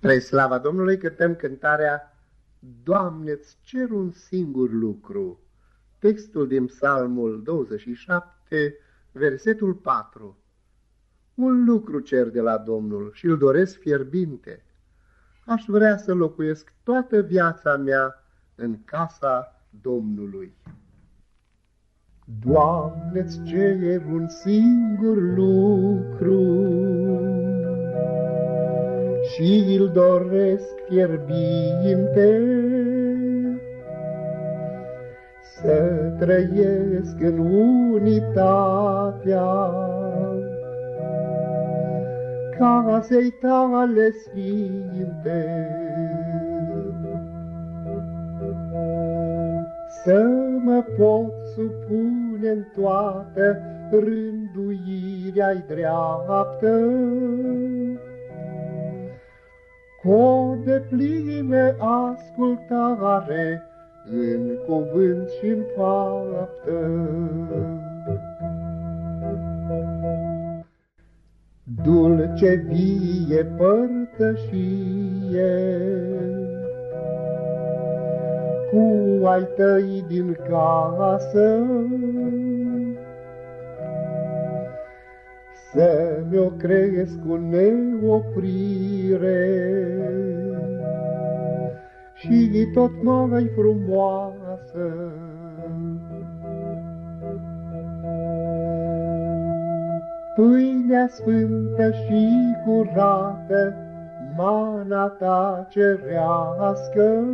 Spre slava Domnului cântăm cântarea Doamne-ți cer un singur lucru. Textul din Psalmul 27, versetul 4. Un lucru cer de la Domnul și îl doresc fierbinte. Aș vrea să locuiesc toată viața mea în casa Domnului. Doamne-ți cer un singur lucru, și îl doresc fierbinte. Să trăiesc în unitatea casei tale sfinte. Să mă pot supune în toată rânduirea-i dreaptă, cu o deplină ascultare în cuvânt și în faptă. Dulce vie părtășie, cu ai tăi din casă, să mi-o cresc cu neoprire și tot mai frumoasă. Pâinea sfântă și curată, mana ta cerească,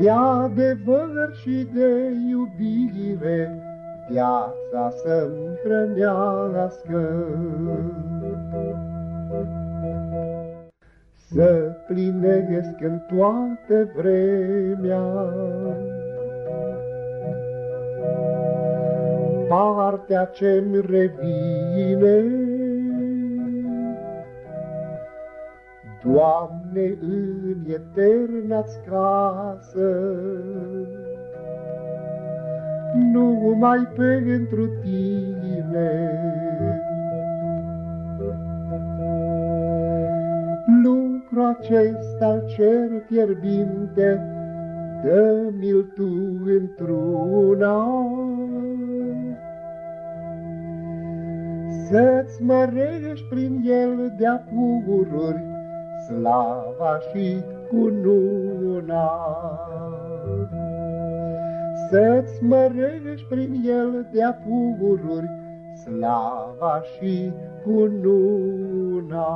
de adevăr și de iubire, viața să-mi hrănească. Să plinesc în toată vremea partea ce-mi revine, Doamne, în eterna-ți casă, numai pentru Tine. Lucru acesta cer fierbinte, dă-mi-l Tu într-una. Să-ți mărești prin el de-a pururi, slava și cununa. Să-ți mărești prin el de-a pururi, slava și cununa.